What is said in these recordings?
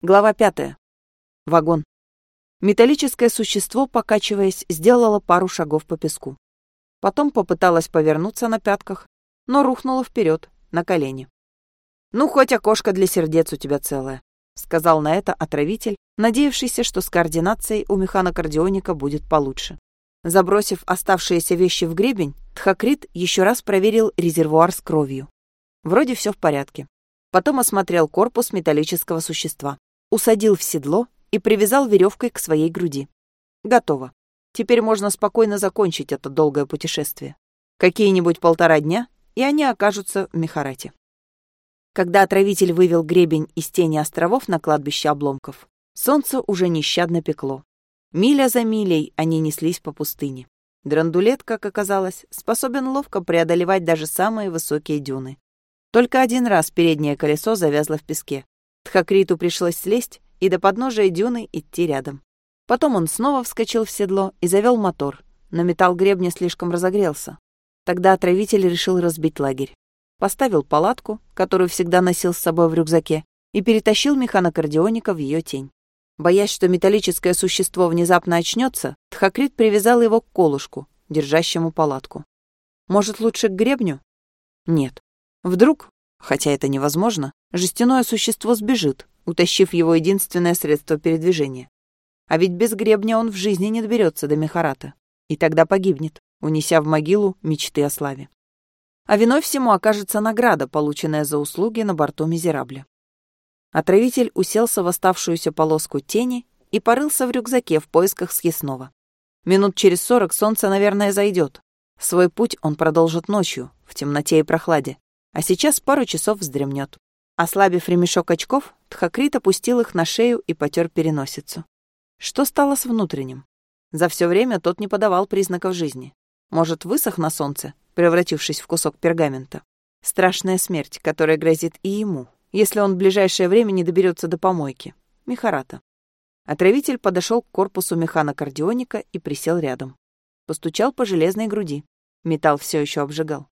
Глава пятая. Вагон. Металлическое существо, покачиваясь, сделало пару шагов по песку. Потом попыталась повернуться на пятках, но рухнула вперед, на колени. «Ну, хоть окошко для сердец у тебя целое», — сказал на это отравитель, надеявшийся, что с координацией у механокардионика будет получше. Забросив оставшиеся вещи в гребень, Тхакрит еще раз проверил резервуар с кровью. Вроде все в порядке. Потом осмотрел корпус металлического существа усадил в седло и привязал веревкой к своей груди. Готово. Теперь можно спокойно закончить это долгое путешествие. Какие-нибудь полтора дня, и они окажутся в Мехарате. Когда отравитель вывел гребень из тени островов на кладбище обломков, солнце уже нещадно пекло. Миля за милей они неслись по пустыне. Драндулет, как оказалось, способен ловко преодолевать даже самые высокие дюны. Только один раз переднее колесо завязло в песке, Тхакриту пришлось слезть и до подножия дюны идти рядом. Потом он снова вскочил в седло и завел мотор, но металл гребня слишком разогрелся. Тогда отравитель решил разбить лагерь. Поставил палатку, которую всегда носил с собой в рюкзаке, и перетащил механокардионика в ее тень. Боясь, что металлическое существо внезапно очнется, Тхакрит привязал его к колышку, держащему палатку. Может, лучше к гребню? Нет. Вдруг Хотя это невозможно, жестяное существо сбежит, утащив его единственное средство передвижения. А ведь без гребня он в жизни не доберется до Мехарата, и тогда погибнет, унеся в могилу мечты о славе. А виной всему окажется награда, полученная за услуги на борту Мизерабля. Отравитель уселся в оставшуюся полоску тени и порылся в рюкзаке в поисках съестного. Минут через сорок солнце, наверное, зайдет. Свой путь он продолжит ночью, в темноте и прохладе, а сейчас пару часов вздремнет. Ослабив ремешок очков, Тхакрит опустил их на шею и потер переносицу. Что стало с внутренним? За все время тот не подавал признаков жизни. Может, высох на солнце, превратившись в кусок пергамента. Страшная смерть, которая грозит и ему, если он в ближайшее время не доберется до помойки. Мехарата. Отравитель подошел к корпусу механокардионика и присел рядом. Постучал по железной груди. Металл все еще обжигал.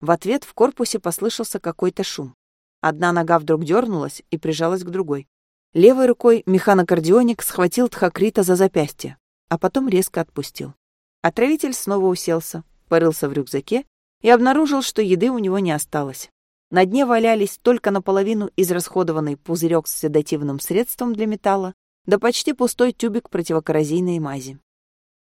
В ответ в корпусе послышался какой-то шум. Одна нога вдруг дернулась и прижалась к другой. Левой рукой механокардионик схватил Тхакрита за запястье, а потом резко отпустил. Отравитель снова уселся, порылся в рюкзаке и обнаружил, что еды у него не осталось. На дне валялись только наполовину израсходованный пузырек с седативным средством для металла, да почти пустой тюбик противокоррозийной мази.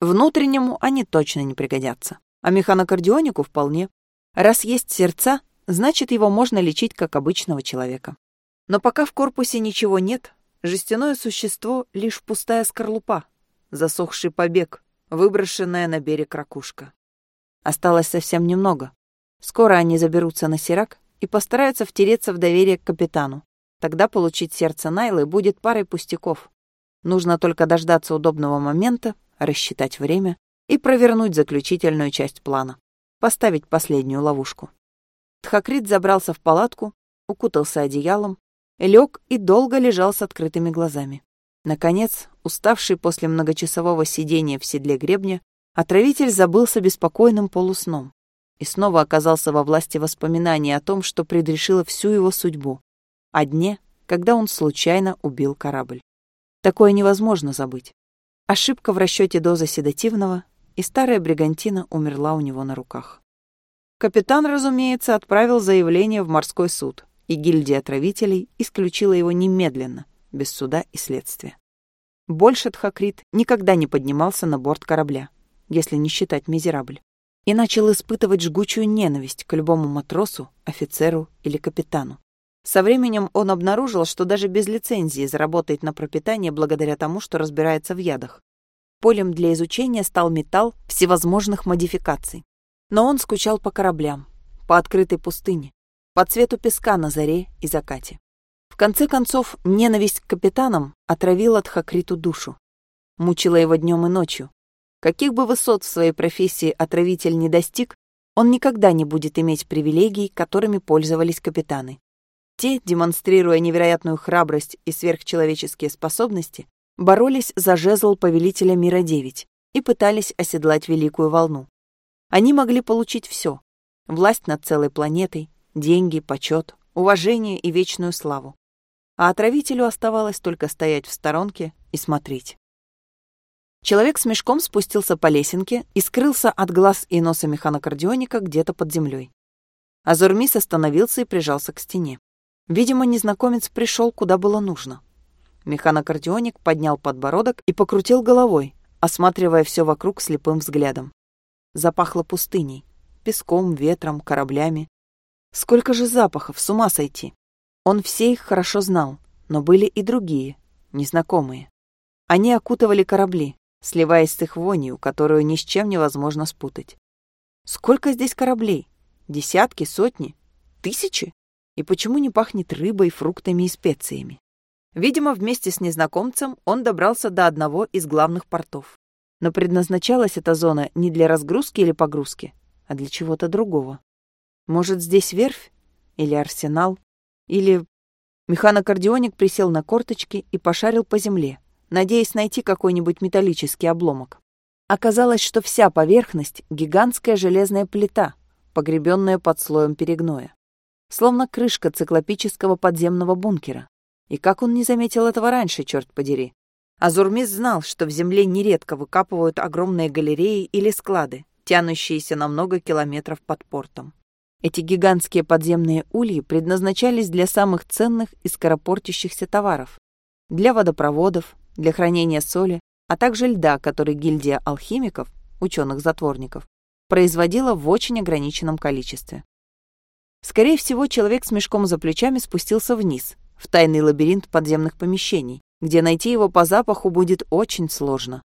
Внутреннему они точно не пригодятся, а механокардионику вполне. Раз есть сердца, значит, его можно лечить как обычного человека. Но пока в корпусе ничего нет, жестяное существо — лишь пустая скорлупа, засохший побег, выброшенная на берег ракушка. Осталось совсем немного. Скоро они заберутся на Сирак и постараются втереться в доверие к капитану. Тогда получить сердце Найлы будет парой пустяков. Нужно только дождаться удобного момента, рассчитать время и провернуть заключительную часть плана поставить последнюю ловушку. Тхакрит забрался в палатку, укутался одеялом, лег и долго лежал с открытыми глазами. Наконец, уставший после многочасового сидения в седле гребня, отравитель забылся беспокойным полусном и снова оказался во власти воспоминаний о том, что предрешило всю его судьбу, о дне, когда он случайно убил корабль. Такое невозможно забыть. Ошибка в расчете дозы седативного и старая бригантина умерла у него на руках. Капитан, разумеется, отправил заявление в морской суд, и гильдия отравителей исключила его немедленно, без суда и следствия. Больше Тхакрит никогда не поднимался на борт корабля, если не считать мизерабль, и начал испытывать жгучую ненависть к любому матросу, офицеру или капитану. Со временем он обнаружил, что даже без лицензии заработает на пропитание благодаря тому, что разбирается в ядах, Полем для изучения стал металл всевозможных модификаций. Но он скучал по кораблям, по открытой пустыне, по цвету песка на заре и закате. В конце концов, ненависть к капитанам отравила Тхакриту душу. Мучила его днем и ночью. Каких бы высот в своей профессии отравитель не достиг, он никогда не будет иметь привилегий, которыми пользовались капитаны. Те, демонстрируя невероятную храбрость и сверхчеловеческие способности, боролись за жезл повелителя мира девять и пытались оседлать великую волну. Они могли получить все — власть над целой планетой, деньги, почет, уважение и вечную славу. а отравителю оставалось только стоять в сторонке и смотреть. Человек с мешком спустился по лесенке и скрылся от глаз и носа механокардионика где-то под землей. Азурмис остановился и прижался к стене. Видимо, незнакомец пришел, куда было нужно. Механокардионик поднял подбородок и покрутил головой, осматривая все вокруг слепым взглядом. Запахло пустыней, песком, ветром, кораблями. Сколько же запахов, с ума сойти! Он все их хорошо знал, но были и другие, незнакомые. Они окутывали корабли, сливаясь с их вонью, которую ни с чем невозможно спутать. Сколько здесь кораблей? Десятки, сотни, тысячи? И почему не пахнет рыбой, фруктами и специями? Видимо, вместе с незнакомцем он добрался до одного из главных портов. Но предназначалась эта зона не для разгрузки или погрузки, а для чего-то другого. Может, здесь верфь? Или арсенал? Или... Механокардионик присел на корточки и пошарил по земле, надеясь найти какой-нибудь металлический обломок. Оказалось, что вся поверхность — гигантская железная плита, погребенная под слоем перегноя. Словно крышка циклопического подземного бункера. И как он не заметил этого раньше, черт подери? Азурмис знал, что в земле нередко выкапывают огромные галереи или склады, тянущиеся на много километров под портом. Эти гигантские подземные ульи предназначались для самых ценных и скоропортящихся товаров. Для водопроводов, для хранения соли, а также льда, который гильдия алхимиков, ученых-затворников, производила в очень ограниченном количестве. Скорее всего, человек с мешком за плечами спустился вниз, в тайный лабиринт подземных помещений, где найти его по запаху будет очень сложно.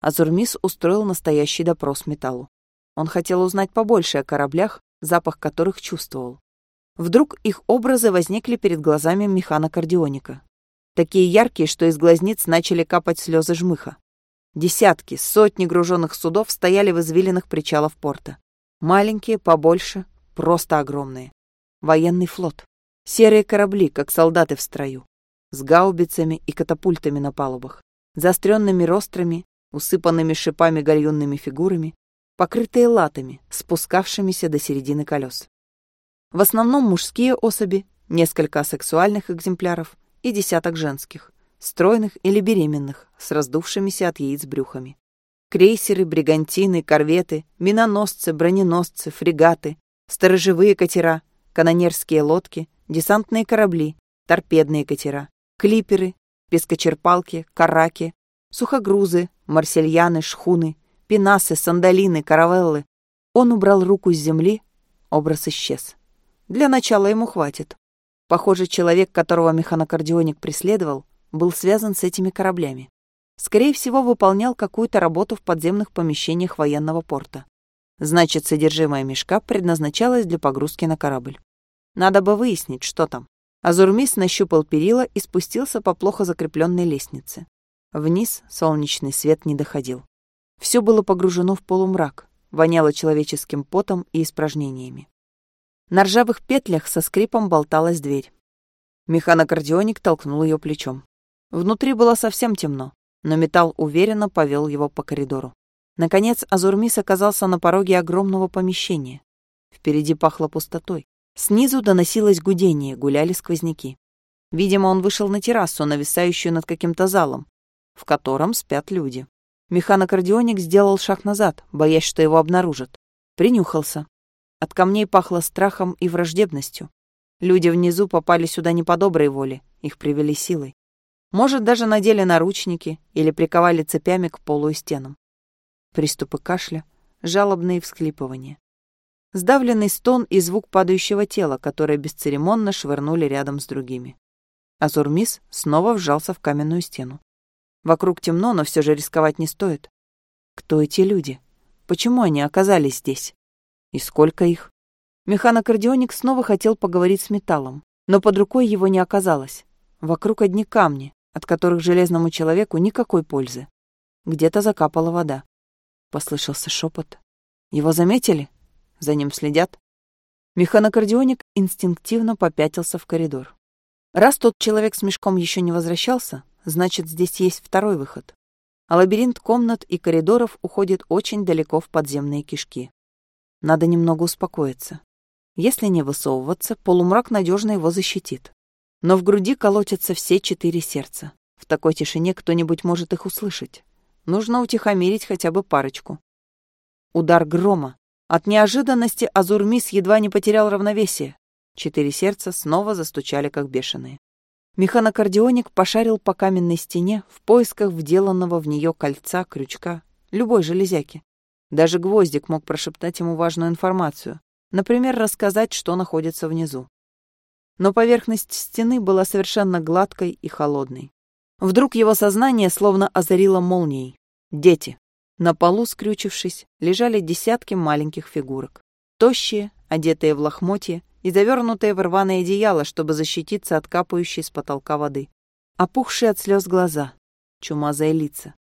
Азурмис устроил настоящий допрос металлу. Он хотел узнать побольше о кораблях, запах которых чувствовал. Вдруг их образы возникли перед глазами механокардионика, такие яркие, что из глазниц начали капать слезы жмыха. Десятки, сотни груженных судов стояли в извилинах причалов порта. Маленькие, побольше, просто огромные. Военный флот. Серые корабли, как солдаты в строю. С гаубицами и катапультами на палубах. Заостренными рострами, усыпанными шипами гальюнными фигурами, покрытые латами, спускавшимися до середины колес. В основном мужские особи, несколько сексуальных экземпляров, и десяток женских, стройных или беременных, с раздувшимися от яиц брюхами. Крейсеры, бригантины, корветы, миноносцы, броненосцы, фрегаты, сторожевые катера, канонерские лодки, десантные корабли, торпедные катера, клиперы, пескочерпалки, караки, сухогрузы, марсельяны, шхуны, пенасы, сандалины, каравеллы. Он убрал руку с земли, образ исчез. Для начала ему хватит. Похоже, человек, которого механокардионик преследовал, был связан с этими кораблями. Скорее всего, выполнял какую-то работу в подземных помещениях военного порта. Значит, содержимое мешка предназначалось для погрузки на корабль. Надо бы выяснить, что там. Азурмис нащупал перила и спустился по плохо закрепленной лестнице. Вниз солнечный свет не доходил. Все было погружено в полумрак, воняло человеческим потом и испражнениями. На ржавых петлях со скрипом болталась дверь. Механокардионик толкнул ее плечом. Внутри было совсем темно, но металл уверенно повел его по коридору. Наконец Азурмис оказался на пороге огромного помещения. Впереди пахло пустотой. Снизу доносилось гудение, гуляли сквозняки. Видимо, он вышел на террасу, нависающую над каким-то залом, в котором спят люди. Механокардионик сделал шаг назад, боясь, что его обнаружат. Принюхался. От камней пахло страхом и враждебностью. Люди внизу попали сюда не по доброй воле, их привели силой. Может, даже надели наручники или приковали цепями к полу и стенам. Приступы кашля, жалобные всхлипывания. Сдавленный стон и звук падающего тела, которое бесцеремонно швырнули рядом с другими. Азурмис снова вжался в каменную стену. Вокруг темно, но все же рисковать не стоит. Кто эти люди? Почему они оказались здесь? И сколько их? Механокардионик снова хотел поговорить с металлом, но под рукой его не оказалось. Вокруг одни камни, от которых железному человеку никакой пользы. Где-то закапала вода. Послышался шепот. Его заметили? За ним следят? Механокардионик инстинктивно попятился в коридор. Раз тот человек с мешком еще не возвращался, значит, здесь есть второй выход. А лабиринт комнат и коридоров уходит очень далеко в подземные кишки. Надо немного успокоиться. Если не высовываться, полумрак надежно его защитит. Но в груди колотятся все четыре сердца. В такой тишине кто-нибудь может их услышать. Нужно утихомирить хотя бы парочку. Удар грома. От неожиданности Азурмис едва не потерял равновесие. Четыре сердца снова застучали, как бешеные. Механокардионик пошарил по каменной стене в поисках вделанного в нее кольца, крючка, любой железяки. Даже гвоздик мог прошептать ему важную информацию. Например, рассказать, что находится внизу но поверхность стены была совершенно гладкой и холодной. Вдруг его сознание словно озарило молнией. Дети. На полу, скрючившись, лежали десятки маленьких фигурок. Тощие, одетые в лохмотья и завернутые в рваное одеяло, чтобы защититься от капающей с потолка воды. Опухшие от слез глаза. Чумазые лица.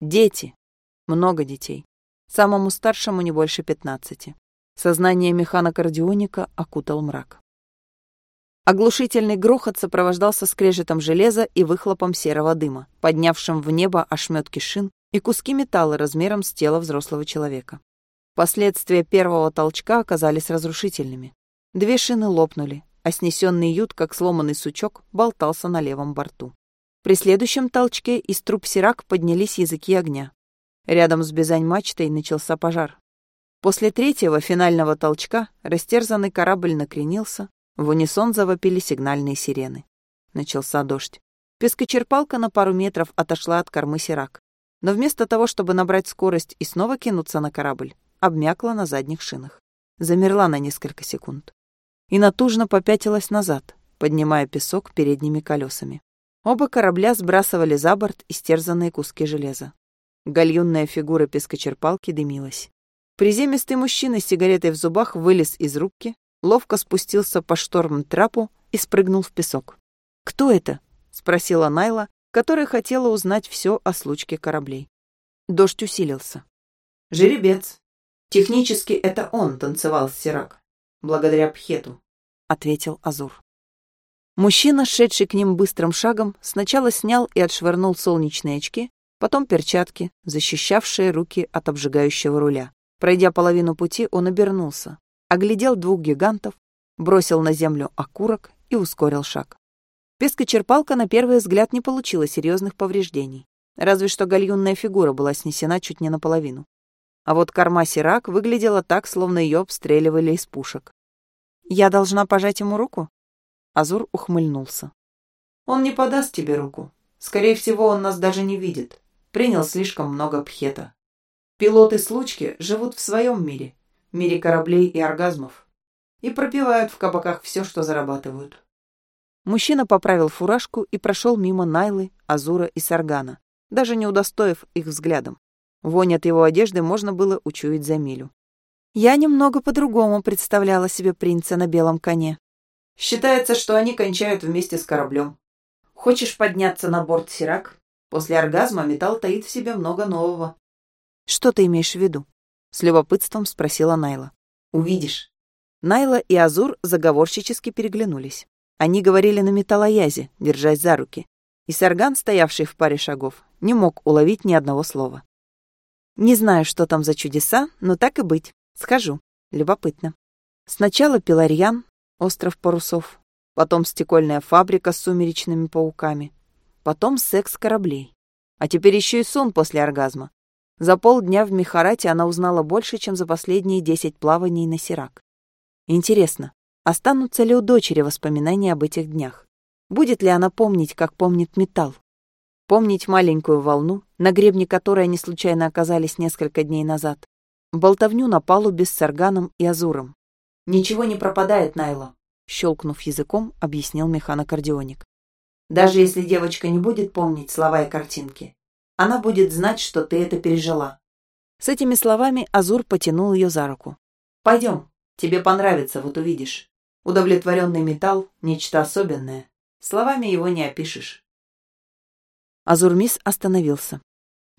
Дети. Много детей. Самому старшему не больше пятнадцати. Сознание механокардионика окутал мрак. Оглушительный грохот сопровождался скрежетом железа и выхлопом серого дыма, поднявшим в небо ошметки шин и куски металла размером с тело взрослого человека. Последствия первого толчка оказались разрушительными. Две шины лопнули, а снесенный ют, как сломанный сучок, болтался на левом борту. При следующем толчке из труб сирак поднялись языки огня. Рядом с бизань-мачтой начался пожар. После третьего финального толчка растерзанный корабль накренился, в унисон завопили сигнальные сирены. Начался дождь. Пескочерпалка на пару метров отошла от кормы Сирак. Но вместо того, чтобы набрать скорость и снова кинуться на корабль, обмякла на задних шинах. Замерла на несколько секунд. И натужно попятилась назад, поднимая песок передними колесами. Оба корабля сбрасывали за борт истерзанные куски железа. Гальюнная фигура пескочерпалки дымилась. Приземистый мужчина с сигаретой в зубах вылез из рубки, ловко спустился по шторм-трапу и спрыгнул в песок. «Кто это?» — спросила Найла, которая хотела узнать все о случке кораблей. Дождь усилился. «Жеребец. Технически это он танцевал с Сирак. Благодаря Пхету», — ответил Азур. Мужчина, шедший к ним быстрым шагом, сначала снял и отшвырнул солнечные очки, потом перчатки, защищавшие руки от обжигающего руля. Пройдя половину пути, он обернулся оглядел двух гигантов, бросил на землю окурок и ускорил шаг. Пескочерпалка на первый взгляд не получила серьезных повреждений, разве что гальюнная фигура была снесена чуть не наполовину. А вот корма Сирак выглядела так, словно ее обстреливали из пушек. «Я должна пожать ему руку?» Азур ухмыльнулся. «Он не подаст тебе руку. Скорее всего, он нас даже не видит. Принял слишком много пхета. Пилоты случки живут в своем мире, мире кораблей и оргазмов, и пропивают в кабаках все, что зарабатывают. Мужчина поправил фуражку и прошел мимо Найлы, Азура и Саргана, даже не удостоив их взглядом. Вонь от его одежды можно было учуять за милю. Я немного по-другому представляла себе принца на белом коне. Считается, что они кончают вместе с кораблем. Хочешь подняться на борт Сирак? После оргазма металл таит в себе много нового. Что ты имеешь в виду? С любопытством спросила Найла. «Увидишь». Найла и Азур заговорщически переглянулись. Они говорили на металлоязе, держась за руки. И Сарган, стоявший в паре шагов, не мог уловить ни одного слова. «Не знаю, что там за чудеса, но так и быть. Схожу. Любопытно. Сначала Пиларьян, остров парусов, потом стекольная фабрика с сумеречными пауками, потом секс кораблей. А теперь еще и сон после оргазма. За полдня в Мехарате она узнала больше, чем за последние десять плаваний на Сирак. Интересно, останутся ли у дочери воспоминания об этих днях? Будет ли она помнить, как помнит металл? Помнить маленькую волну, на гребне которой они случайно оказались несколько дней назад? Болтовню на палубе с Сарганом и Азуром? «Ничего не пропадает, Найла», — щелкнув языком, объяснил механокардионик. «Даже если девочка не будет помнить слова и картинки, она будет знать, что ты это пережила. С этими словами Азур потянул ее за руку. Пойдем, тебе понравится, вот увидишь. Удовлетворенный металл — нечто особенное. Словами его не опишешь. Азурмис остановился.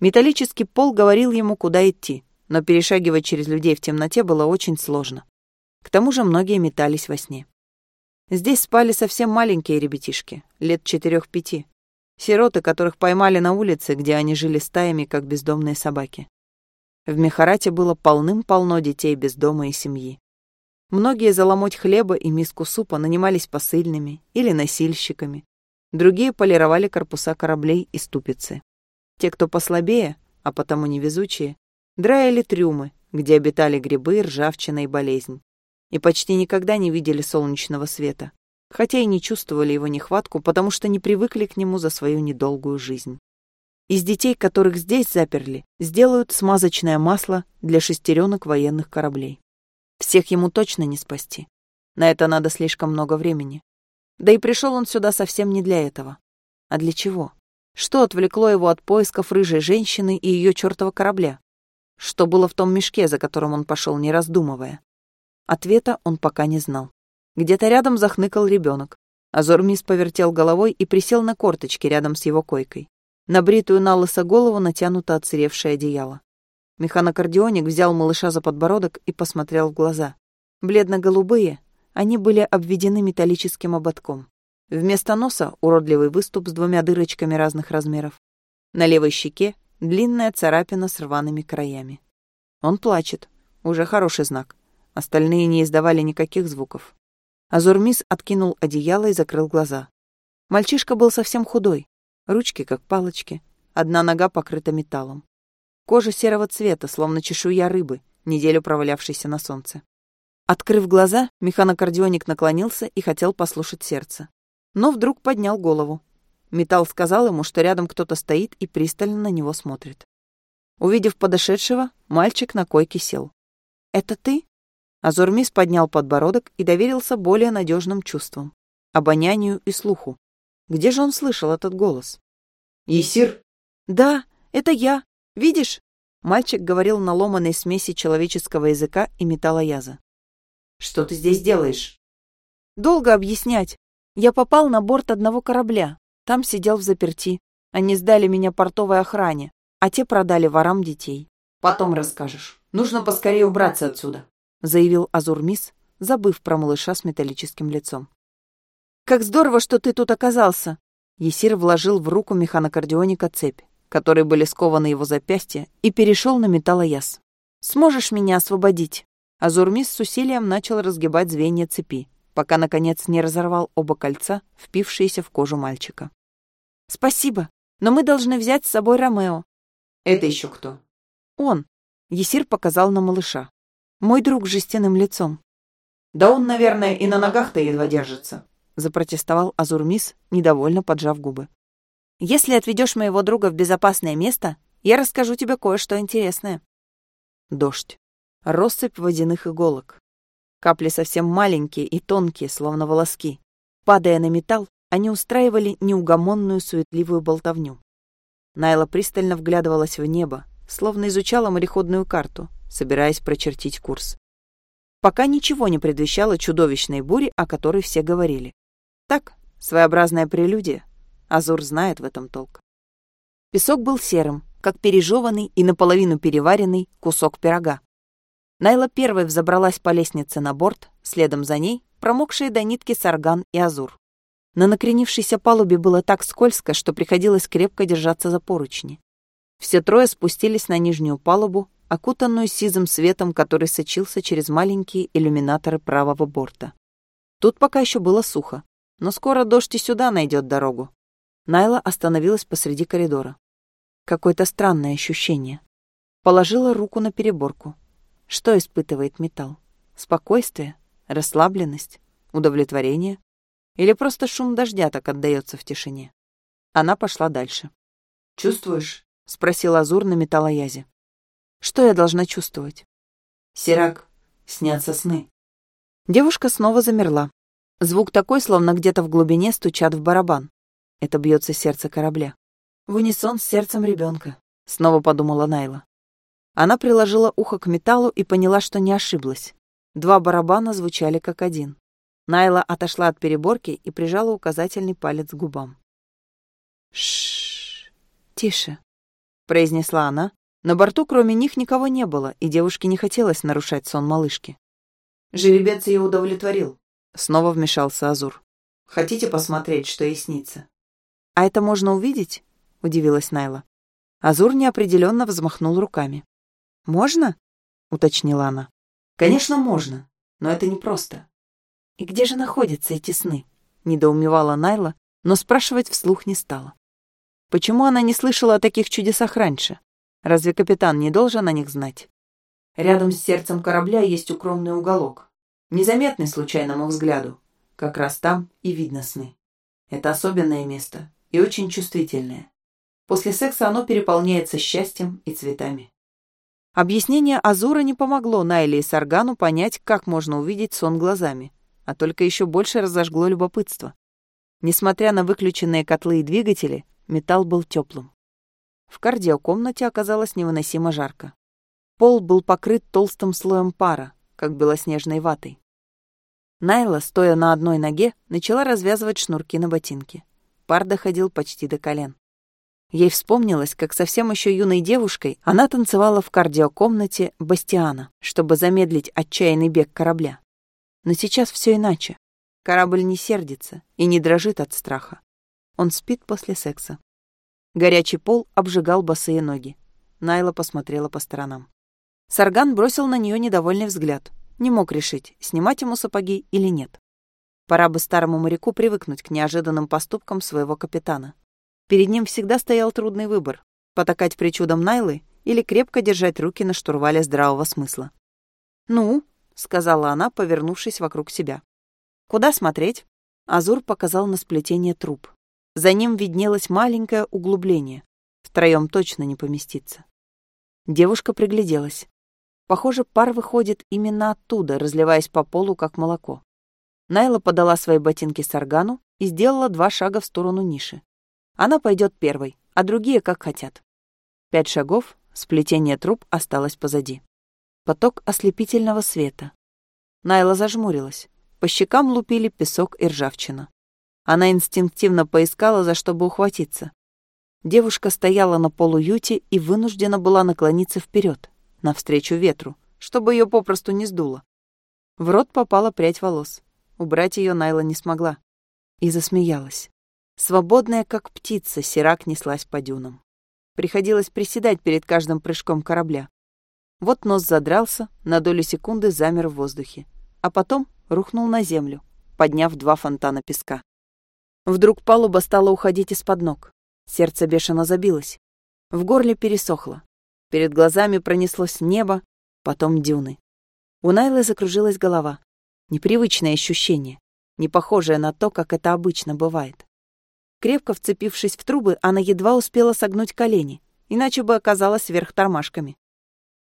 Металлический пол говорил ему, куда идти, но перешагивать через людей в темноте было очень сложно. К тому же многие метались во сне. Здесь спали совсем маленькие ребятишки, лет четырех-пяти, Сироты, которых поймали на улице, где они жили стаями, как бездомные собаки. В Мехарате было полным-полно детей без дома и семьи. Многие за ломоть хлеба и миску супа нанимались посыльными или носильщиками. Другие полировали корпуса кораблей и ступицы. Те, кто послабее, а потому невезучие, драили трюмы, где обитали грибы, ржавчина и болезнь. И почти никогда не видели солнечного света, хотя и не чувствовали его нехватку, потому что не привыкли к нему за свою недолгую жизнь. Из детей, которых здесь заперли, сделают смазочное масло для шестеренок военных кораблей. Всех ему точно не спасти. На это надо слишком много времени. Да и пришел он сюда совсем не для этого. А для чего? Что отвлекло его от поисков рыжей женщины и ее чертова корабля? Что было в том мешке, за которым он пошел, не раздумывая? Ответа он пока не знал. Где-то рядом захныкал ребенок. Азормис повертел головой и присел на корточки рядом с его койкой. На бритую на лысо голову натянуто отсыревшее одеяло. Механокардионик взял малыша за подбородок и посмотрел в глаза. Бледно-голубые, они были обведены металлическим ободком. Вместо носа уродливый выступ с двумя дырочками разных размеров. На левой щеке длинная царапина с рваными краями. Он плачет. Уже хороший знак. Остальные не издавали никаких звуков. Азурмис откинул одеяло и закрыл глаза. Мальчишка был совсем худой. Ручки как палочки. Одна нога покрыта металлом. Кожа серого цвета, словно чешуя рыбы, неделю провалявшейся на солнце. Открыв глаза, механокардионик наклонился и хотел послушать сердце но вдруг поднял голову. Металл сказал ему, что рядом кто-то стоит и пристально на него смотрит. Увидев подошедшего, мальчик на койке сел. «Это ты?» Азурмис поднял подбородок и доверился более надежным чувствам — обонянию и слуху. Где же он слышал этот голос? «Есир?» «Да, это я. Видишь?» Мальчик говорил на ломаной смеси человеческого языка и металлояза. «Что ты здесь делаешь?» «Долго объяснять. Я попал на борт одного корабля. Там сидел в заперти. Они сдали меня портовой охране, а те продали ворам детей. Потом расскажешь. Нужно поскорее убраться отсюда, заявил Азурмис, забыв про малыша с металлическим лицом. Как здорово, что ты тут оказался. Есир вложил в руку механокардионика цепь, которой были скованы его запястья, и перешел на металлояз. Сможешь меня освободить? Азурмис с усилием начал разгибать звенья цепи, пока, наконец, не разорвал оба кольца, впившиеся в кожу мальчика. «Спасибо, но мы должны взять с собой Ромео». «Это еще кто?» «Он», — Есир показал на малыша. «Мой друг с жестяным лицом». «Да он, наверное, и на ногах-то едва держится», — запротестовал Азурмис, недовольно поджав губы. «Если отведешь моего друга в безопасное место, я расскажу тебе кое-что интересное». Дождь. Россыпь водяных иголок. Капли совсем маленькие и тонкие, словно волоски. Падая на металл, они устраивали неугомонную суетливую болтовню. Найла пристально вглядывалась в небо, словно изучала мореходную карту, собираясь прочертить курс. Пока ничего не предвещало чудовищной бури, о которой все говорили. Так, своеобразная прелюдия. Азур знает в этом толк. Песок был серым, как пережеванный и наполовину переваренный кусок пирога. Найла первой взобралась по лестнице на борт, следом за ней промокшие до нитки сарган и азур. На накренившейся палубе было так скользко, что приходилось крепко держаться за поручни. Все трое спустились на нижнюю палубу, окутанную сизым светом, который сочился через маленькие иллюминаторы правого борта. Тут пока еще было сухо, но скоро дождь и сюда найдет дорогу. Найла остановилась посреди коридора. Какое-то странное ощущение. Положила руку на переборку. Что испытывает металл? Спокойствие? Расслабленность? Удовлетворение? Или просто шум дождя так отдаётся в тишине? Она пошла дальше. «Чувствуешь?» — спросил Азур на металлоязе. «Что я должна чувствовать?» «Сирак, снятся сны». Девушка снова замерла. Звук такой, словно где-то в глубине стучат в барабан. Это бьется сердце корабля. В унисон с сердцем ребенка. снова подумала Найла. Она приложила ухо к металлу и поняла, что не ошиблась. Два барабана звучали как один. Найла отошла от переборки и прижала указательный палец к губам. Шш, тише, произнесла она. На борту кроме них никого не было, и девушке не хотелось нарушать сон малышки. Жеребец ее удовлетворил. Снова вмешался Азур. Хотите посмотреть, что ей снится? А это можно увидеть? удивилась Найла. Азур неопределенно взмахнул руками. «Можно?» — уточнила она. «Конечно, можно. Но это непросто. «И где же находятся эти сны?» — недоумевала Найла, но спрашивать вслух не стала. Почему она не слышала о таких чудесах раньше? Разве капитан не должен о них знать? Рядом с сердцем корабля есть укромный уголок, незаметный случайному взгляду. Как раз там и видно сны. Это особенное место и очень чувствительное. После секса оно переполняется счастьем и цветами. Объяснение Азура не помогло Найле и Саргану понять, как можно увидеть сон глазами, а только еще больше разожгло любопытство. Несмотря на выключенные котлы и двигатели, металл был теплым. В кардиокомнате оказалось невыносимо жарко. Пол был покрыт толстым слоем пара, как белоснежной ватой. Найла, стоя на одной ноге, начала развязывать шнурки на ботинке. Пар доходил почти до колен. Ей вспомнилось, как совсем еще юной девушкой она танцевала в кардиокомнате Бастиана, чтобы замедлить отчаянный бег корабля. Но сейчас все иначе. Корабль не сердится и не дрожит от страха. Он спит после секса. Горячий пол обжигал босые ноги. Найла посмотрела по сторонам. Сарган бросил на нее недовольный взгляд. Не мог решить, снимать ему сапоги или нет. Пора бы старому моряку привыкнуть к неожиданным поступкам своего капитана. Перед ним всегда стоял трудный выбор — потакать причудам Найлы или крепко держать руки на штурвале здравого смысла. «Ну», — сказала она, повернувшись вокруг себя. «Куда смотреть?» Азур показал на сплетение труб. За ним виднелось маленькое углубление. Втроем точно не поместится. Девушка пригляделась. Похоже, пар выходит именно оттуда, разливаясь по полу, как молоко. Найла подала свои ботинки Саргану и сделала два шага в сторону ниши. Она пойдет первой, а другие как хотят. Пять шагов, сплетение труб осталось позади. Поток ослепительного света. Найла зажмурилась. По щекам лупили песок и ржавчина. Она инстинктивно поискала, за что бы ухватиться. Девушка стояла на полуюте и вынуждена была наклониться вперед, навстречу ветру, чтобы ее попросту не сдуло. В рот попала прядь волос. Убрать ее Найла не смогла. И засмеялась. Свободная, как птица, Сирак неслась по дюнам. Приходилось приседать перед каждым прыжком корабля. Вот нос задрался, на долю секунды замер в воздухе, а потом рухнул на землю, подняв два фонтана песка. Вдруг палуба стала уходить из-под ног. Сердце бешено забилось. В горле пересохло. Перед глазами пронеслось небо, потом дюны. У Найлы закружилась голова. Непривычное ощущение, не похожее на то, как это обычно бывает. Крепко вцепившись в трубы, она едва успела согнуть колени, иначе бы оказалась вверх тормашками.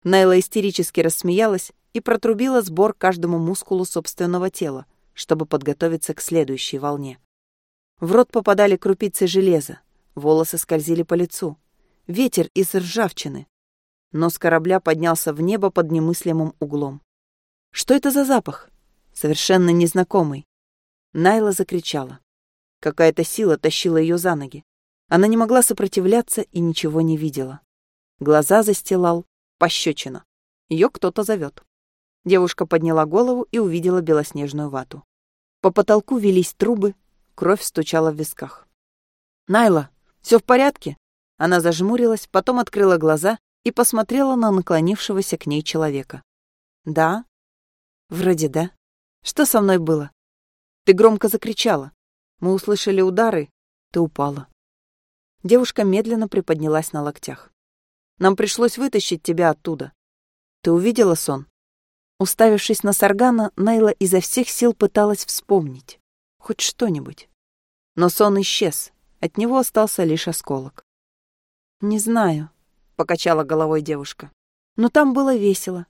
Найла истерически рассмеялась и протрубила сбор каждому мускулу собственного тела, чтобы подготовиться к следующей волне. В рот попадали крупицы железа, волосы скользили по лицу, ветер из ржавчины. Нос корабля поднялся в небо под немыслимым углом. Что это за запах? Совершенно незнакомый. Найла закричала. Какая-то сила тащила ее за ноги. Она не могла сопротивляться и ничего не видела. Глаза застилал пощечина. Ее кто-то зовет. Девушка подняла голову и увидела белоснежную вату. По потолку велись трубы, кровь стучала в висках. «Найла, все в порядке?» Она зажмурилась, потом открыла глаза и посмотрела на наклонившегося к ней человека. «Да?» «Вроде да. Что со мной было?» «Ты громко закричала. Мы услышали удары, ты упала. Девушка медленно приподнялась на локтях. Нам пришлось вытащить тебя оттуда. Ты увидела сон? Уставившись на Саргана, Найла изо всех сил пыталась вспомнить. Хоть что-нибудь. Но сон исчез. От него остался лишь осколок. «Не знаю», — покачала головой девушка. «Но там было весело.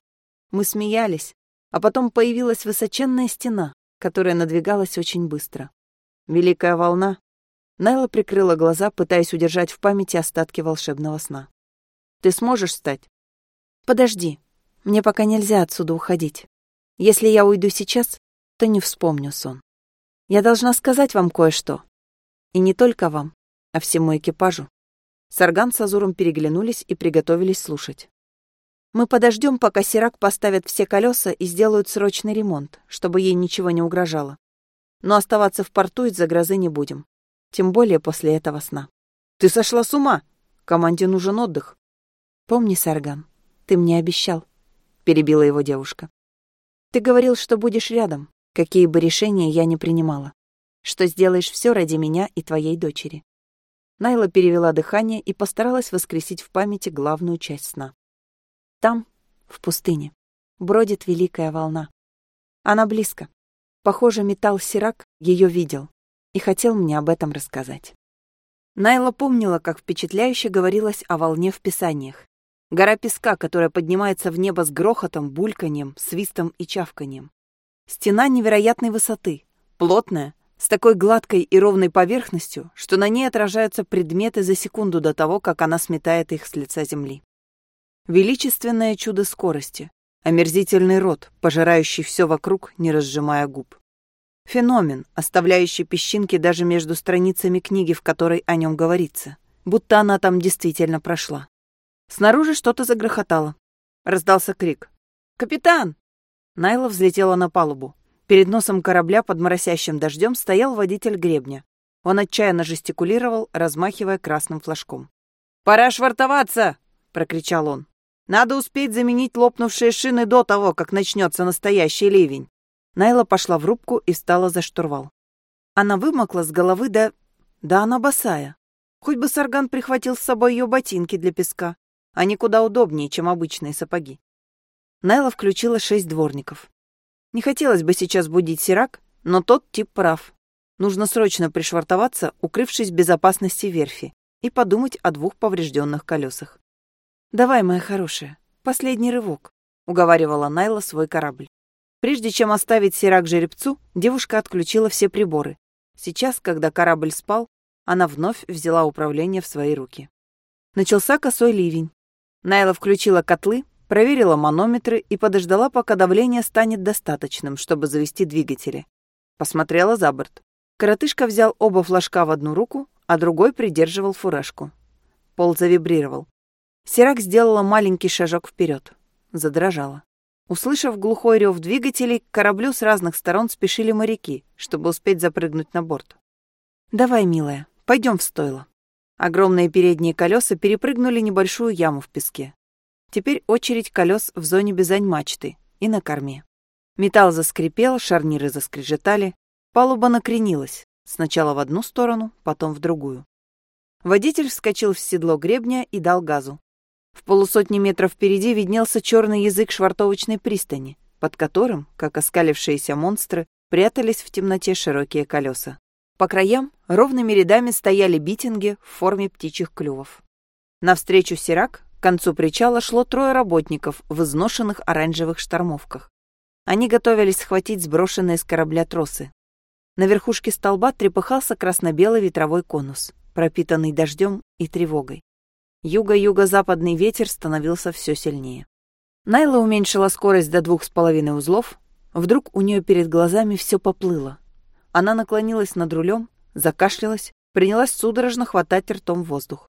Мы смеялись, а потом появилась высоченная стена, которая надвигалась очень быстро. Великая волна. Найла прикрыла глаза, пытаясь удержать в памяти остатки волшебного сна. Ты сможешь встать? Подожди. Мне пока нельзя отсюда уходить. Если я уйду сейчас, то не вспомню сон. Я должна сказать вам кое-что. И не только вам, а всему экипажу. Сарган с Азуром переглянулись и приготовились слушать. Мы подождем, пока Сирак поставят все колеса и сделают срочный ремонт, чтобы ей ничего не угрожало но оставаться в порту из-за грозы не будем. Тем более после этого сна. Ты сошла с ума! Команде нужен отдых. Помни, Сарган, ты мне обещал, перебила его девушка. Ты говорил, что будешь рядом, какие бы решения я ни принимала. Что сделаешь все ради меня и твоей дочери. Найла перевела дыхание и постаралась воскресить в памяти главную часть сна. Там, в пустыне, бродит великая волна. Она близко. Похоже, металл Сирак ее видел и хотел мне об этом рассказать. Найла помнила, как впечатляюще говорилось о волне в писаниях. Гора песка, которая поднимается в небо с грохотом, бульканьем, свистом и чавканьем. Стена невероятной высоты, плотная, с такой гладкой и ровной поверхностью, что на ней отражаются предметы за секунду до того, как она сметает их с лица земли. Величественное чудо скорости, омерзительный рот, пожирающий все вокруг, не разжимая губ. Феномен, оставляющий песчинки даже между страницами книги, в которой о нем говорится, будто она там действительно прошла. Снаружи что-то загрохотало. Раздался крик. «Капитан!» Найла взлетела на палубу. Перед носом корабля под моросящим дождем стоял водитель гребня. Он отчаянно жестикулировал, размахивая красным флажком. «Пора швартоваться!» — прокричал он. «Надо успеть заменить лопнувшие шины до того, как начнется настоящий ливень». Найла пошла в рубку и встала за штурвал. Она вымокла с головы до... Да она босая. Хоть бы Сарган прихватил с собой ее ботинки для песка. Они куда удобнее, чем обычные сапоги. Найла включила шесть дворников. Не хотелось бы сейчас будить Сирак, но тот тип прав. Нужно срочно пришвартоваться, укрывшись в безопасности верфи, и подумать о двух поврежденных колесах. «Давай, моя хорошая, последний рывок», — уговаривала Найла свой корабль. Прежде чем оставить Сирак жеребцу, девушка отключила все приборы. Сейчас, когда корабль спал, она вновь взяла управление в свои руки. Начался косой ливень. Найла включила котлы, проверила манометры и подождала, пока давление станет достаточным, чтобы завести двигатели. Посмотрела за борт. Коротышка взял оба флажка в одну руку, а другой придерживал фуражку. Пол завибрировал. Сирак сделала маленький шажок вперед. Задрожала. Услышав глухой рев двигателей, к кораблю с разных сторон спешили моряки, чтобы успеть запрыгнуть на борт. «Давай, милая, пойдем в стойло». Огромные передние колеса перепрыгнули небольшую яму в песке. Теперь очередь колес в зоне бизань-мачты и на корме. Металл заскрипел, шарниры заскрежетали, палуба накренилась, сначала в одну сторону, потом в другую. Водитель вскочил в седло гребня и дал газу. В полусотни метров впереди виднелся черный язык швартовочной пристани, под которым, как оскалившиеся монстры, прятались в темноте широкие колеса. По краям ровными рядами стояли битинги в форме птичьих клювов. Навстречу Сирак к концу причала шло трое работников в изношенных оранжевых штормовках. Они готовились схватить сброшенные с корабля тросы. На верхушке столба трепыхался красно-белый ветровой конус, пропитанный дождем и тревогой. Юго-юго-западный ветер становился все сильнее. Найла уменьшила скорость до двух с половиной узлов. Вдруг у нее перед глазами все поплыло. Она наклонилась над рулем, закашлялась, принялась судорожно хватать ртом воздух.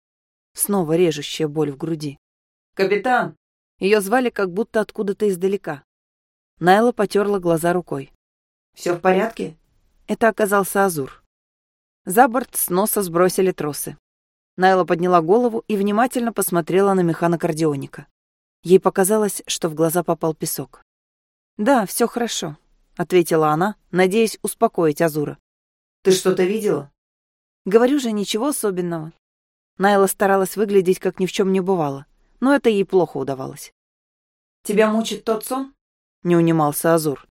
Снова режущая боль в груди. «Капитан!» Ее звали как будто откуда-то издалека. Найла потерла глаза рукой. «Все в порядке?» Это оказался Азур. За борт с носа сбросили тросы. Найла подняла голову и внимательно посмотрела на механокардионика. Ей показалось, что в глаза попал песок. «Да, все хорошо», — ответила она, надеясь успокоить Азура. «Ты что-то видела?» «Говорю же, ничего особенного. Найла старалась выглядеть, как ни в чем не бывало, но это ей плохо удавалось. «Тебя мучит тот сон?» — не унимался Азур.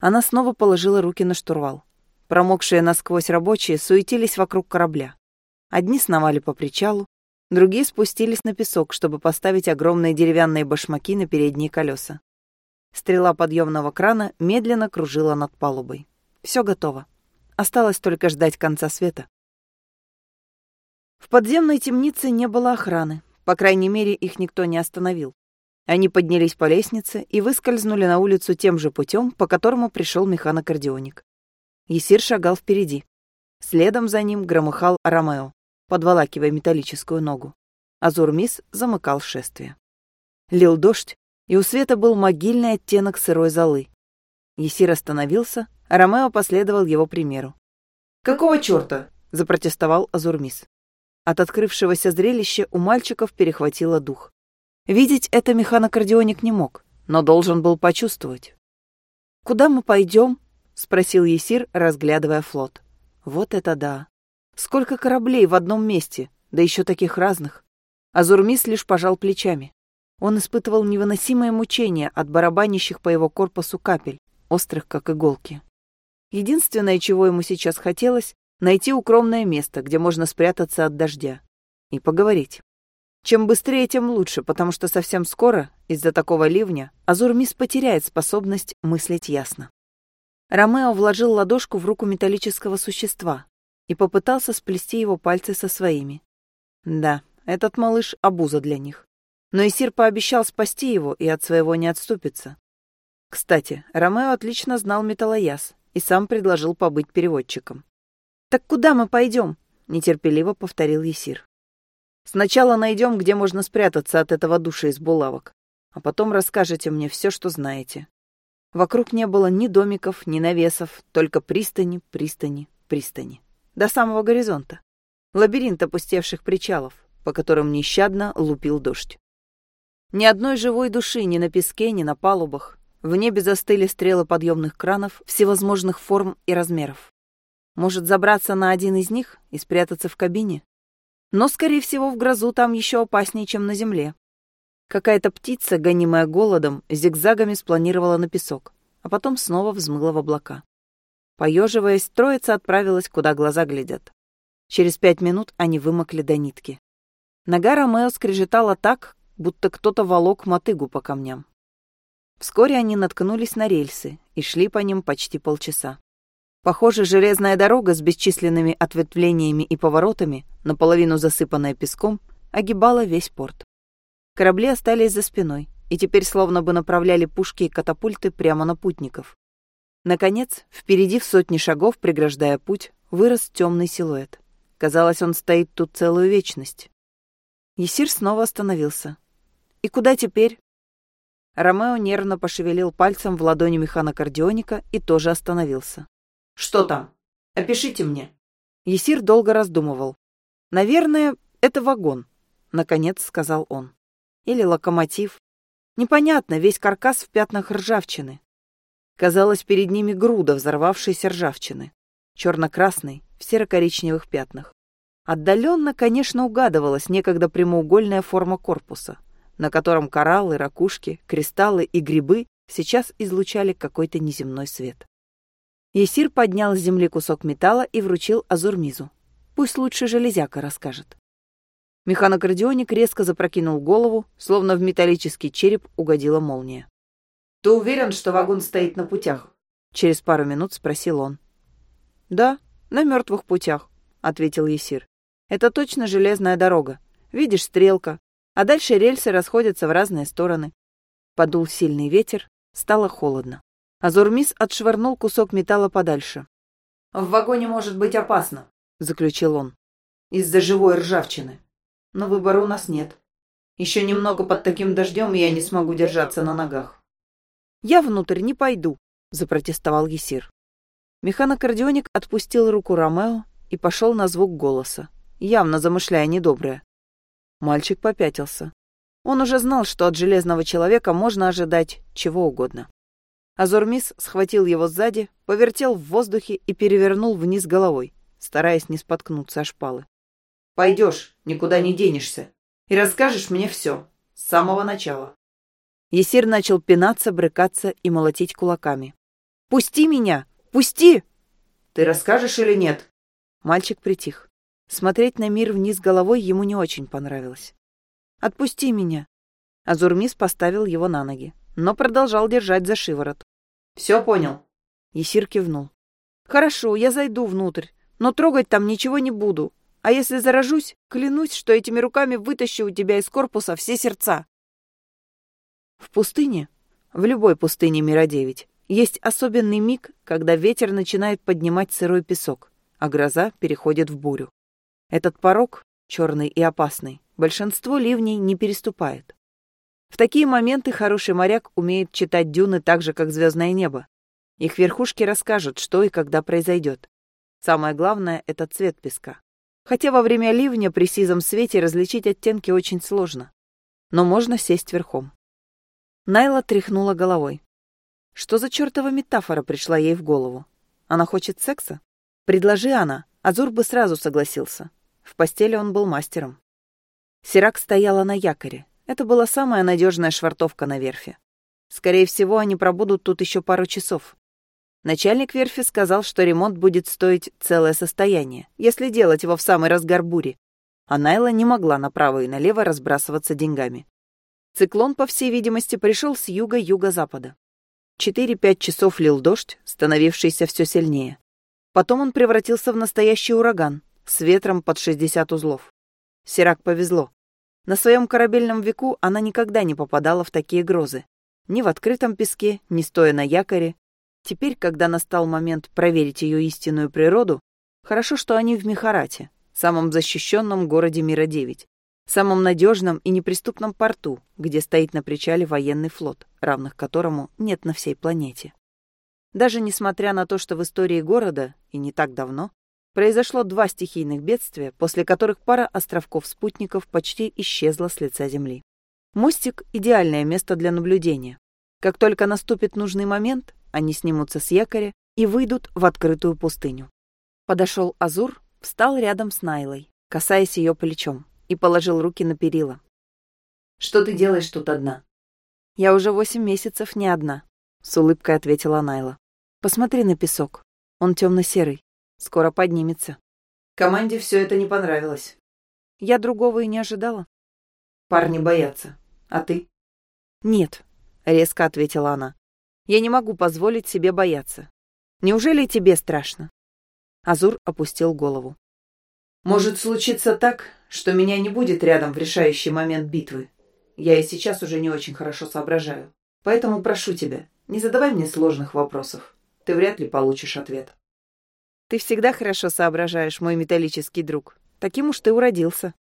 Она снова положила руки на штурвал. Промокшие насквозь рабочие суетились вокруг корабля. Одни сновали по причалу, другие спустились на песок, чтобы поставить огромные деревянные башмаки на передние колеса. Стрела подъемного крана медленно кружила над палубой. Все готово. Осталось только ждать конца света. В подземной темнице не было охраны, по крайней мере, их никто не остановил. Они поднялись по лестнице и выскользнули на улицу тем же путем, по которому пришел механокардионик. Есир шагал впереди. Следом за ним громыхал Ромео, подволакивая металлическую ногу. Азурмис замыкал шествие. Лил дождь, и у света был могильный оттенок сырой золы. Есир остановился, а Ромео последовал его примеру. «Какого черта?» — запротестовал Азурмис. От открывшегося зрелища у мальчиков перехватило дух. Видеть это механокардионик не мог, но должен был почувствовать. куда мы пойдем?» — спросил Есир, разглядывая флот. «Вот это да! Сколько кораблей в одном месте, да еще таких разных!» Азурмис лишь пожал плечами. Он испытывал невыносимое мучение от барабанящих по его корпусу капель, острых как иголки. Единственное, чего ему сейчас хотелось, найти укромное место, где можно спрятаться от дождя. И поговорить. Чем быстрее, тем лучше, потому что совсем скоро, из-за такого ливня, Азурмис потеряет способность мыслить ясно. Ромео вложил ладошку в руку металлического существа и попытался сплести его пальцы со своими. Да, этот малыш — обуза для них. Но Исир пообещал спасти его и от своего не отступится. Кстати, Ромео отлично знал металлояз и сам предложил побыть переводчиком. «Так куда мы пойдем?» — нетерпеливо повторил Есир. «Сначала найдем, где можно спрятаться от этого душа из булавок, а потом расскажете мне все, что знаете». Вокруг не было ни домиков, ни навесов, только пристани, пристани, пристани. До самого горизонта. Лабиринт опустевших причалов, по которым нещадно лупил дождь. Ни одной живой души ни на песке, ни на палубах, в небе застыли стрелы подъемных кранов всевозможных форм и размеров. Может, забраться на один из них и спрятаться в кабине? Но, скорее всего, в грозу там еще опаснее, чем на земле. Какая-то птица, гонимая голодом, зигзагами спланировала на песок, а потом снова взмыла в облака. Поеживаясь, троица отправилась, куда глаза глядят. Через пять минут они вымокли до нитки. Нога Ромео скрежетала так, будто кто-то волок мотыгу по камням. Вскоре они наткнулись на рельсы и шли по ним почти полчаса. Похоже, железная дорога с бесчисленными ответвлениями и поворотами, наполовину засыпанная песком, огибала весь порт. Корабли остались за спиной и теперь словно бы направляли пушки и катапульты прямо на путников. Наконец, впереди в сотни шагов, преграждая путь, вырос темный силуэт. Казалось, он стоит тут целую вечность. Есир снова остановился. «И куда теперь?» Ромео нервно пошевелил пальцем в ладони механокардионика и тоже остановился. «Что там? Опишите мне». Есир долго раздумывал. «Наверное, это вагон», — наконец сказал он. «Или локомотив. Непонятно, весь каркас в пятнах ржавчины. Казалось, перед ними груда взорвавшейся ржавчины. Черно-красный, в серо-коричневых пятнах. Отдаленно, конечно, угадывалась некогда прямоугольная форма корпуса на котором кораллы, ракушки, кристаллы и грибы сейчас излучали какой-то неземной свет. Есир поднял с земли кусок металла и вручил Азурмизу. Пусть лучше железяка расскажет. Механокардионик резко запрокинул голову, словно в металлический череп угодила молния. «Ты уверен, что вагон стоит на путях?» Через пару минут спросил он. «Да, на мертвых путях», — ответил Есир. «Это точно железная дорога. Видишь, стрелка, а дальше рельсы расходятся в разные стороны. Подул сильный ветер, стало холодно. Азурмис отшвырнул кусок металла подальше. «В вагоне может быть опасно», — заключил он. «Из-за живой ржавчины. Но выбора у нас нет. Еще немного под таким дождем, я не смогу держаться на ногах». «Я внутрь не пойду», — запротестовал Есир. Механокардионик отпустил руку Ромео и пошел на звук голоса, явно замышляя недоброе. Мальчик попятился. Он уже знал, что от железного человека можно ожидать чего угодно. Азурмис схватил его сзади, повертел в воздухе и перевернул вниз головой, стараясь не споткнуться о шпалы. «Пойдешь, никуда не денешься, и расскажешь мне все, с самого начала». Есир начал пинаться, брыкаться и молотить кулаками. «Пусти меня! Пусти!» «Ты расскажешь или нет?» Мальчик притих. Смотреть на мир вниз головой ему не очень понравилось. «Отпусти меня!» Азурмис поставил его на ноги, но продолжал держать за шиворот. «Все понял?» Есир кивнул. «Хорошо, я зайду внутрь, но трогать там ничего не буду. А если заражусь, клянусь, что этими руками вытащу у тебя из корпуса все сердца». В пустыне, в любой пустыне мира девять, есть особенный миг, когда ветер начинает поднимать сырой песок, а гроза переходит в бурю. Этот порог, черный и опасный, большинство ливней не переступает. В такие моменты хороший моряк умеет читать дюны так же, как звездное небо. Их верхушки расскажут, что и когда произойдет. Самое главное — это цвет песка. Хотя во время ливня при сизом свете различить оттенки очень сложно. Но можно сесть верхом. Найла тряхнула головой. Что за чертова метафора пришла ей в голову? Она хочет секса? Предложи она, Азур бы сразу согласился. В постели он был мастером. Сирак стояла на якоре. Это была самая надежная швартовка на верфи. Скорее всего, они пробудут тут еще пару часов. Начальник верфи сказал, что ремонт будет стоить целое состояние, если делать его в самый разгар бури. А Найла не могла направо и налево разбрасываться деньгами. Циклон, по всей видимости, пришел с юга-юго-запада. Четыре-пять часов лил дождь, становившийся все сильнее. Потом он превратился в настоящий ураган с ветром под 60 узлов. Сирак повезло. На своем корабельном веку она никогда не попадала в такие грозы. Ни в открытом песке, ни стоя на якоре. Теперь, когда настал момент проверить ее истинную природу, хорошо, что они в Мехарате, самом защищенном городе Мира 9, самом надежном и неприступном порту, где стоит на причале военный флот, равных которому нет на всей планете. Даже несмотря на то, что в истории города, и не так давно, произошло два стихийных бедствия, после которых пара островков-спутников почти исчезла с лица Земли. Мостик — идеальное место для наблюдения. Как только наступит нужный момент, они снимутся с якоря и выйдут в открытую пустыню. Подошел Азур, встал рядом с Найлой, касаясь ее плечом и положил руки на перила. «Что ты делаешь тут одна?» «Я уже восемь месяцев не одна», — с улыбкой ответила Найла. «Посмотри на песок. Он темно-серый. Скоро поднимется». Команде все это не понравилось. Я другого и не ожидала. Парни боятся. А ты? Нет, резко ответила она. Я не могу позволить себе бояться. Неужели тебе страшно? Азур опустил голову. Может случиться так, что меня не будет рядом в решающий момент битвы. Я и сейчас уже не очень хорошо соображаю. Поэтому прошу тебя, не задавай мне сложных вопросов. Ты вряд ли получишь ответ. Ты всегда хорошо соображаешь, мой металлический друг. Таким уж ты уродился.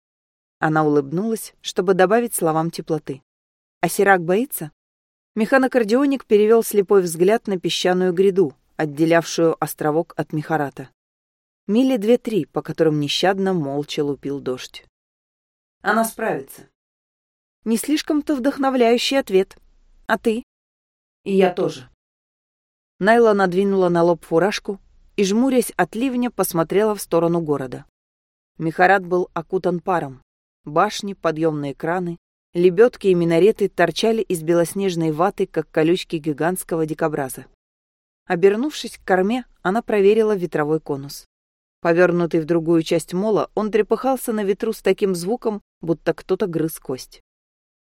Она улыбнулась, чтобы добавить словам теплоты. А Сирак боится? Механокардионик перевел слепой взгляд на песчаную гряду, отделявшую островок от Мехарата. Мили две-три, по которым нещадно молча лупил дождь. Она справится. Не слишком-то вдохновляющий ответ. А ты? И я тоже. Найла надвинула на лоб фуражку и, жмурясь от ливня, посмотрела в сторону города. Мехарат был окутан паром. Башни, подъемные краны, лебедки и минареты торчали из белоснежной ваты, как колючки гигантского дикобраза. Обернувшись к корме, она проверила ветровой конус. Повернутый в другую часть мола, он трепыхался на ветру с таким звуком, будто кто-то грыз кость.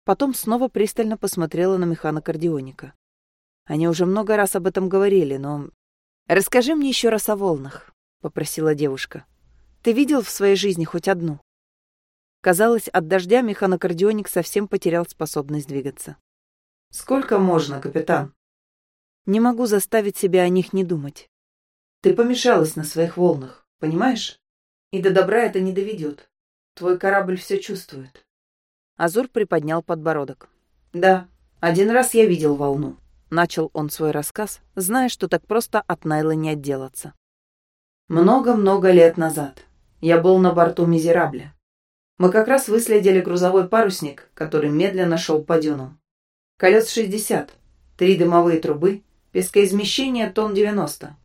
Потом снова пристально посмотрела на механокардионика. Они уже много раз об этом говорили, но... «Расскажи мне еще раз о волнах», — попросила девушка. «Ты видел в своей жизни хоть одну?» Казалось, от дождя механокардионик совсем потерял способность двигаться. «Сколько можно, капитан?» «Не могу заставить себя о них не думать». «Ты помешалась на своих волнах. Понимаешь? И до добра это не доведет. Твой корабль все чувствует. Азур приподнял подбородок. Да, один раз я видел волну. Начал он свой рассказ, зная, что так просто от Найла не отделаться. Много-много лет назад я был на борту Мизерабля. Мы как раз выследили грузовой парусник, который медленно шел по дюнам. Колес 60, три дымовые трубы, пескоизмещение тонн 90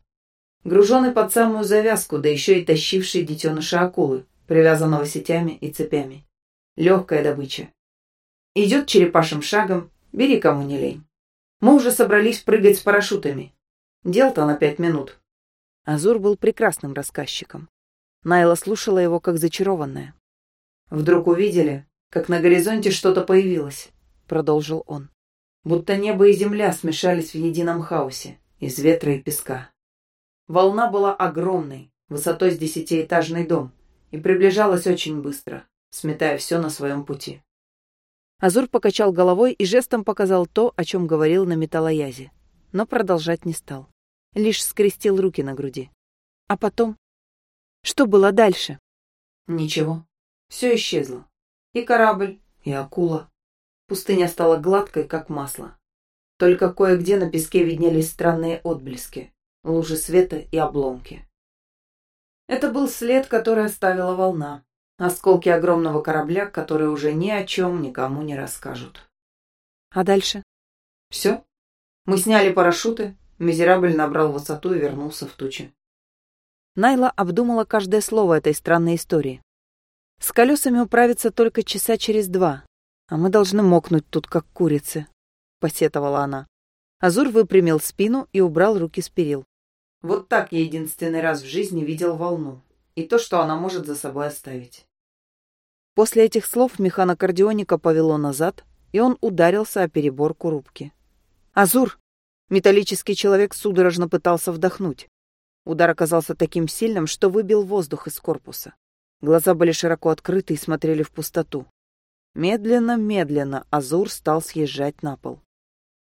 груженный под самую завязку, да еще и тащивший детеныша акулы, привязанного сетями и цепями. Легкая добыча. Идет черепашим шагом, бери кому не лень. Мы уже собрались прыгать с парашютами. Дел-то на пять минут. Азур был прекрасным рассказчиком. Найла слушала его как зачарованная. «Вдруг увидели, как на горизонте что-то появилось», — продолжил он. «Будто небо и земля смешались в едином хаосе, из ветра и песка. Волна была огромной, высотой с десятиэтажный дом, и приближалась очень быстро, сметая все на своем пути. Азур покачал головой и жестом показал то, о чем говорил на металлоязе, но продолжать не стал. Лишь скрестил руки на груди. А потом? Что было дальше? Ничего. Все исчезло. И корабль, и акула. Пустыня стала гладкой, как масло. Только кое-где на песке виднелись странные отблески, лужи света и обломки. Это был след, который оставила волна. Осколки огромного корабля, которые уже ни о чем никому не расскажут. А дальше? Все. Мы сняли парашюты, Мизерабль набрал высоту и вернулся в тучи. Найла обдумала каждое слово этой странной истории. С колесами управиться только часа через два, а мы должны мокнуть тут, как курицы, — посетовала она. Азур выпрямил спину и убрал руки с перил. Вот так я единственный раз в жизни видел волну. И то, что она может за собой оставить. После этих слов механокардионика повело назад, и он ударился о переборку рубки. «Азур!» Металлический человек судорожно пытался вдохнуть. Удар оказался таким сильным, что выбил воздух из корпуса. Глаза были широко открыты и смотрели в пустоту. Медленно-медленно Азур стал съезжать на пол.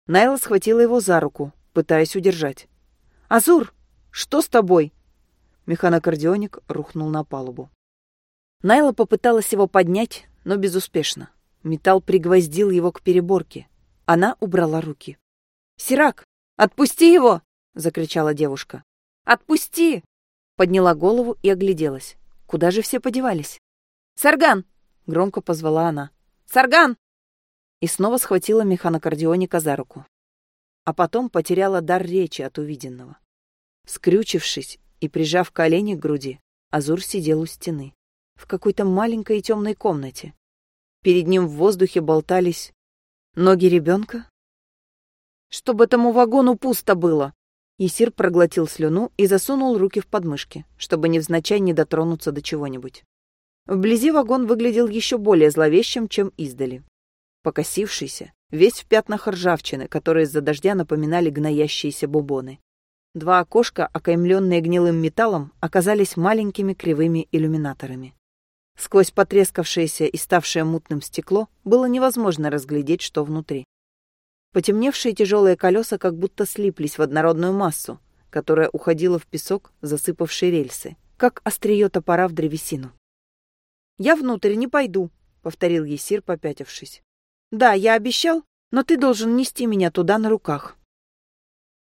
Найла схватила его за руку, пытаясь удержать. «Азур, что с тобой?» Механокардионик рухнул на палубу. Найла попыталась его поднять, но безуспешно. Металл пригвоздил его к переборке. Она убрала руки. «Сирак, отпусти его!» — закричала девушка. «Отпусти!» Подняла голову и огляделась. Куда же все подевались? «Сарган!» — громко позвала она. «Сарган!» и снова схватила механокардионика за руку. А потом потеряла дар речи от увиденного. Скрючившись и прижав колени к груди, Азур сидел у стены, в какой-то маленькой и темной комнате. Перед ним в воздухе болтались ноги ребенка. Чтобы этому вагону пусто было! Исир проглотил слюну и засунул руки в подмышки, чтобы невзначай не дотронуться до чего-нибудь. Вблизи вагон выглядел еще более зловещим, чем издали покосившийся, весь в пятнах ржавчины, которые из-за дождя напоминали гноящиеся бубоны. Два окошка, окаймленные гнилым металлом, оказались маленькими кривыми иллюминаторами. Сквозь потрескавшееся и ставшее мутным стекло было невозможно разглядеть, что внутри. Потемневшие тяжелые колеса как будто слиплись в однородную массу, которая уходила в песок, засыпавший рельсы, как острие топора в древесину. «Я внутрь не пойду», — повторил Есир, попятившись. Да, я обещал, но ты должен нести меня туда на руках.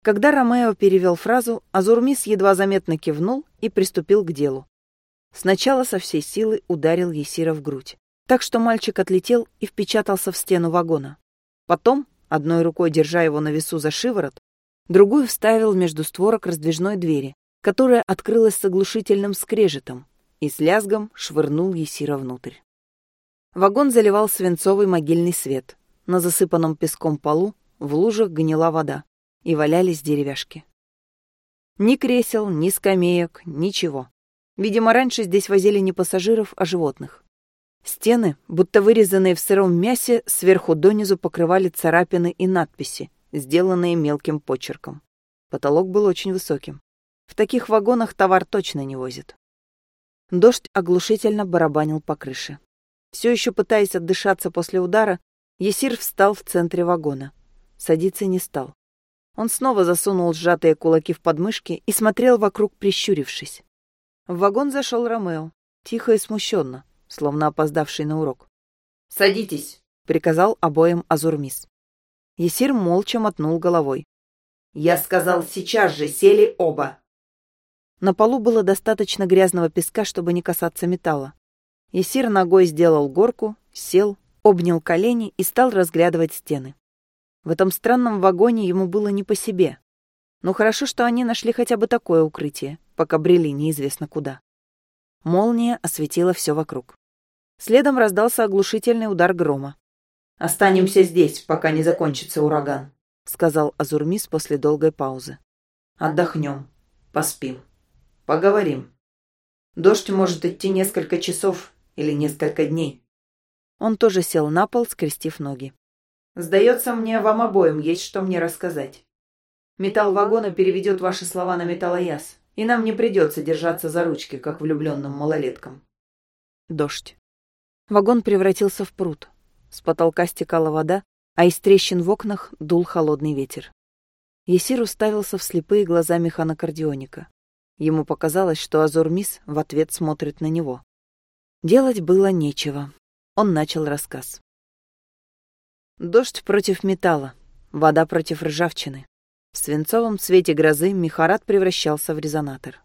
Когда Ромео перевел фразу, Азурмис едва заметно кивнул и приступил к делу. Сначала со всей силы ударил Есира в грудь, так что мальчик отлетел и впечатался в стену вагона. Потом, одной рукой держа его на весу за шиворот, другую вставил между створок раздвижной двери, которая открылась с оглушительным скрежетом, и с лязгом швырнул Есира внутрь. Вагон заливал свинцовый могильный свет. На засыпанном песком полу в лужах гнила вода, и валялись деревяшки. Ни кресел, ни скамеек, ничего. Видимо, раньше здесь возили не пассажиров, а животных. Стены, будто вырезанные в сыром мясе, сверху донизу покрывали царапины и надписи, сделанные мелким почерком. Потолок был очень высоким. В таких вагонах товар точно не возят. Дождь оглушительно барабанил по крыше. Все еще пытаясь отдышаться после удара, Есир встал в центре вагона. Садиться не стал. Он снова засунул сжатые кулаки в подмышки и смотрел вокруг, прищурившись. В вагон зашел Ромео, тихо и смущенно, словно опоздавший на урок. «Садитесь», — приказал обоим Азурмис. Есир молча мотнул головой. «Я сказал, сейчас же сели оба». На полу было достаточно грязного песка, чтобы не касаться металла. Есир ногой сделал горку, сел, обнял колени и стал разглядывать стены. В этом странном вагоне ему было не по себе. Но хорошо, что они нашли хотя бы такое укрытие, пока брели неизвестно куда. Молния осветила все вокруг. Следом раздался оглушительный удар грома. «Останемся здесь, пока не закончится ураган», — сказал Азурмис после долгой паузы. «Отдохнем, поспим, поговорим. Дождь может идти несколько часов, или несколько дней. Он тоже сел на пол, скрестив ноги. Сдается мне, вам обоим есть что мне рассказать. Металл вагона переведет ваши слова на металлояз, и нам не придется держаться за ручки, как влюбленным малолеткам. Дождь. Вагон превратился в пруд. С потолка стекала вода, а из трещин в окнах дул холодный ветер. Есир уставился в слепые глаза механокардионика. Ему показалось, что Азурмис в ответ смотрит на него. Делать было нечего. Он начал рассказ. Дождь против металла, вода против ржавчины. В свинцовом свете грозы Михарат превращался в резонатор.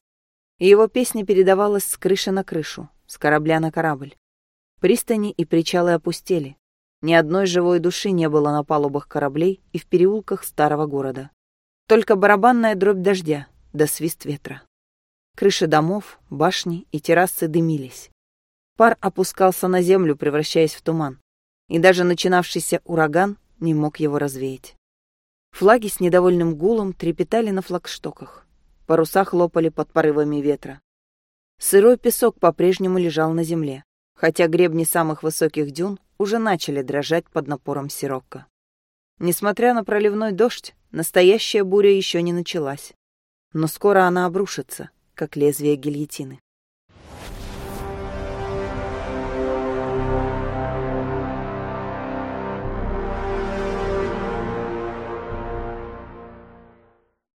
Его песня передавалась с крыши на крышу, с корабля на корабль. Пристани и причалы опустели. Ни одной живой души не было на палубах кораблей и в переулках старого города. Только барабанная дробь дождя да свист ветра. Крыши домов, башни и террасы дымились. Пар опускался на землю, превращаясь в туман, и даже начинавшийся ураган не мог его развеять. Флаги с недовольным гулом трепетали на флагштоках. Паруса хлопали под порывами ветра. Сырой песок по-прежнему лежал на земле, хотя гребни самых высоких дюн уже начали дрожать под напором сирокко. Несмотря на проливной дождь, настоящая буря еще не началась. Но скоро она обрушится, как лезвие гильотины.